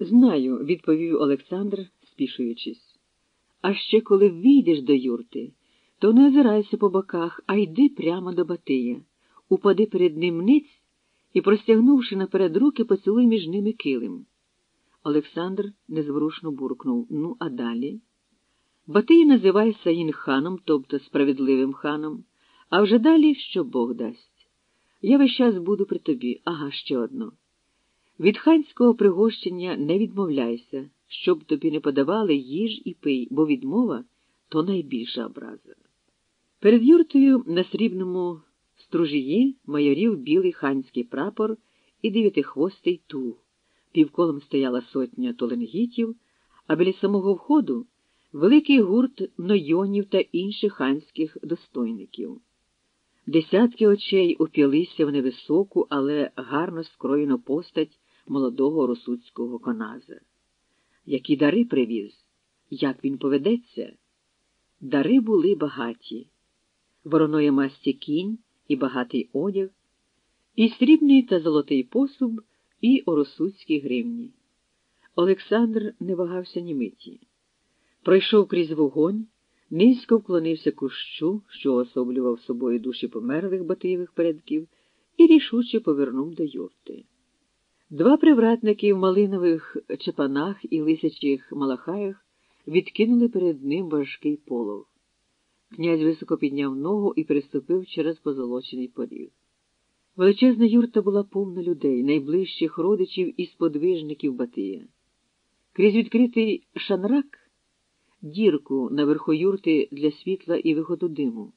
Знаю, відповів Олександр, спішуючись. А ще коли війдеш до юрти, то не озирайся по боках, а йди прямо до Батия, упади перед ним ниць і, простягнувши наперед руки, поцілуй між ними килим. Олександр незворушно буркнув Ну, а далі? Батий називає Саїн ханом, тобто справедливим ханом, а вже далі що Бог дасть. Я весь час буду при тобі, ага, ще одно. Від ханського пригощення не відмовляйся, щоб тобі не подавали їж і пий, бо відмова то найбільша образа. Перед юртою на срібному стружії майорів білий ханський прапор і дев'ятихвостий туг. Півколом стояла сотня толенгітів, а біля самого входу великий гурт нойонів та інших ханських достойників. Десятки очей уп'ялися в невисоку, але гарно скроєну постать молодого русуцького коназа. Які дари привіз, як він поведеться? Дари були багаті, вороної масті кінь і багатий одяг, і срібний та золотий посуб, і оросуцькі гривні. Олександр не вагався ні миті. Пройшов крізь вогонь, низько вклонився кущу, що особлював собою душі померлих батиєвих предків, і рішуче повернув до юрти. Два привратники в малинових чепанах і лисячих малахаях відкинули перед ним важкий полог. Князь високо підняв ногу і переступив через позолочений поріг. Величезна юрта була повна людей, найближчих родичів і сподвижників Батия. Крізь відкритий шанрак, дірку наверху юрти для світла і виходу диму,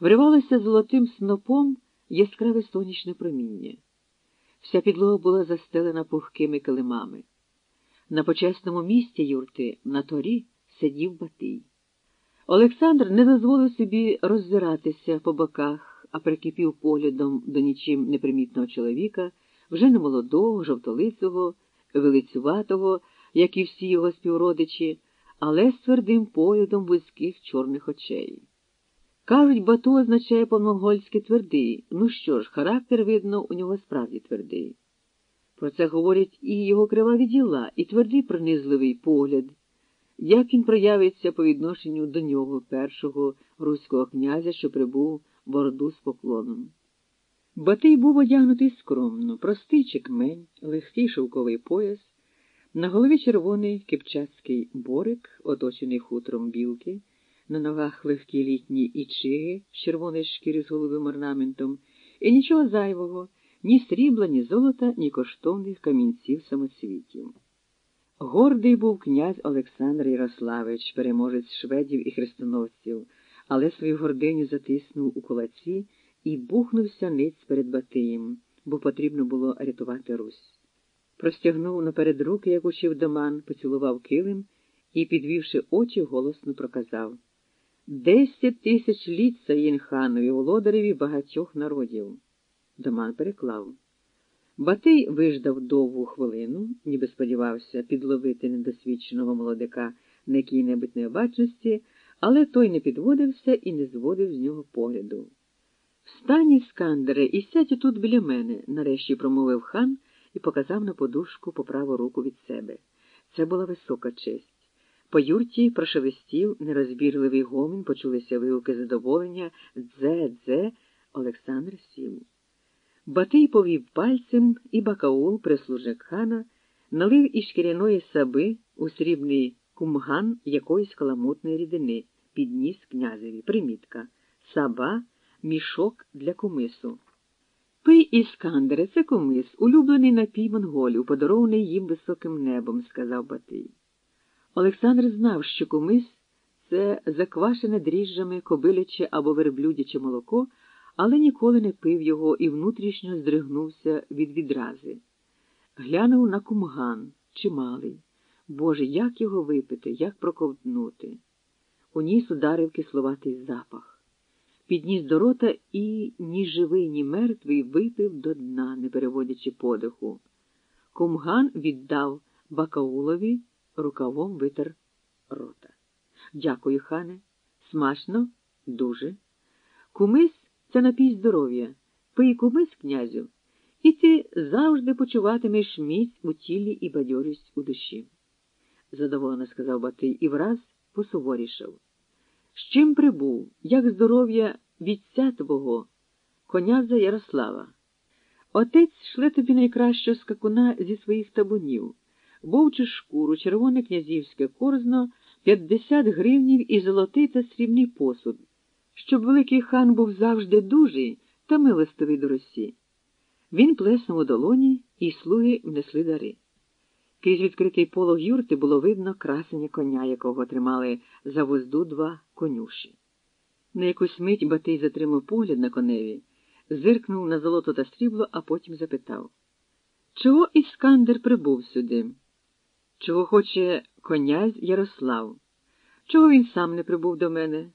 вривалося золотим снопом яскраве сонячне проміння. Вся підлога була застелена пухкими килимами. На почесному місці юрти на торі сидів Батий. Олександр не дозволив собі роззиратися по боках, а прикипів поглядом до нічим непримітного чоловіка, вже не молодого, жовтолицього, велицюватого, як і всі його співродичі, але з твердим поглядом вузьких чорних очей. Кажуть, бато означає по-монгольськи твердий. Ну що ж, характер, видно, у нього справді твердий. Про це говорять і його криваві діла, і твердий пронизливий погляд, як він проявиться по відношенню до нього, першого руського князя, що прибув в Орду з поклоном. Батий був одягнутий скромно, простий чекмень, легкий шовковий пояс, на голові червоний кипчацький борик, оточений хутром білки на ногах легкі літні ічиги з червоної шкіри з голубим орнаментом, і нічого зайвого, ні срібла, ні золота, ні коштовних камінців самоцвітів. Гордий був князь Олександр Ярославич, переможець шведів і хрестоносців, але свою гординю затиснув у кулаці і бухнувся ниць перед Батиєм, бо потрібно було рятувати Русь. Простягнув наперед руки, як учив доман, поцілував килим і, підвівши очі, голосно проказав Десять тисяч літ Саїн ханові, володареві багатьох народів. Доман переклав. Батий виждав довгу хвилину, ніби сподівався підловити недосвідченого молодика на якій-небудь необачності, але той не підводився і не зводив з нього погляду. Встань, Іскандере, і сядь тут біля мене, нарешті промовив хан і показав на подушку по праву руку від себе. Це була висока честь. По юрті прошелестів нерозбірливий гомін, почулися вигуки задоволення дзе, дзе, Олександр сів. Батий повів пальцем, і бакаул, прислужник хана, налив із шкіряної саби у срібний кумган якоїсь каламутної рідини, підніс князеві. Примітка. Саба, мішок для кумису. Пий, Іскандере, це кумис, улюблений напій монголів, подарований їм високим небом, сказав Батий. Олександр знав, що кумис це заквашене дріжджами кобиляче або верблюдяче молоко, але ніколи не пив його і внутрішньо здригнувся від відрази. Глянув на кумган, чималий. Боже, як його випити, як проковтнути. У ніс ударив кисловатий запах. Підніс до рота і ні живий, ні мертвий випив до дна, не переводячи подиху. Кумган віддав Бакаулові рукавом витер рота. Дякую, хане. Смачно, дуже. Кумис це напій здоров'я. Пий кумис, князю, і ти завжди почуватимеш міць у тілі і бадьорість у душі, задоволено сказав Батий і враз посуворішав. З чим прибув, як здоров'я вітця твого, коняза Ярослава? Отець шле тобі найкращого скакуна зі своїх табунів, вовчу шкуру, червоне князівське корзно, п'ятдесят гривнів і золотий та срібний посуд, щоб великий хан був завжди дужий та милостивий до Росі. Він плеснув у долоні, і слуги внесли дари. Крізь відкритий полог юрти було видно красення коня, якого тримали за возду два конюші. На якусь мить Батий затримав погляд на коневі, зиркнув на золото та срібло, а потім запитав Чого Іскандер прибув сюди? Чого хоче князь Ярослав? Чого він сам не прибув до мене?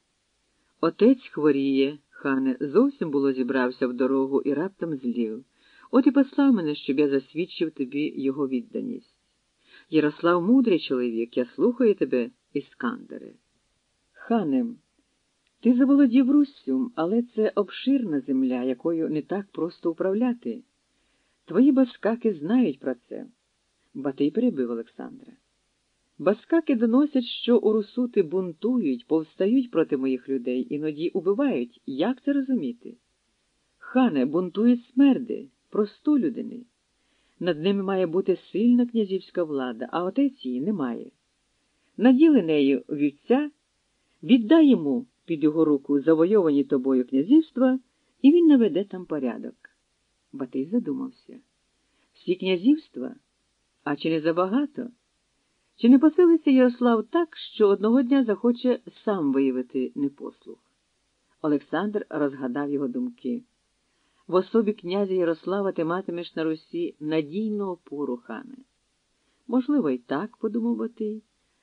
Отець хворіє, хане, зовсім було зібрався в дорогу і раптом злів. От і послав мене, щоб я засвідчив тобі його відданість. Ярослав мудрий чоловік, я слухаю тебе, Іскандере. Ханем, ти заволодів Руссю, але це обширна земля, якою не так просто управляти. Твої баскаки знають про це. Батий перебив Олександра. Баскаки доносять, що у русути бунтують, повстають проти моїх людей, іноді убивають. Як це розуміти? Хане, бунтують смерди, простолюдини. Над ними має бути сильна князівська влада, а отець її немає. Наділи нею вівця, віддай йому під його руку завойовані тобою князівства, і він наведе там порядок. Батий задумався. Всі князівства? А чи не забагато? Чи не посилиться Ярослав так, що одного дня захоче сам виявити непослух? Олександр розгадав його думки. В особі князя Ярослава ти матимеш на Русі надійну опору, хане. Можливо, і так, подумав Батий.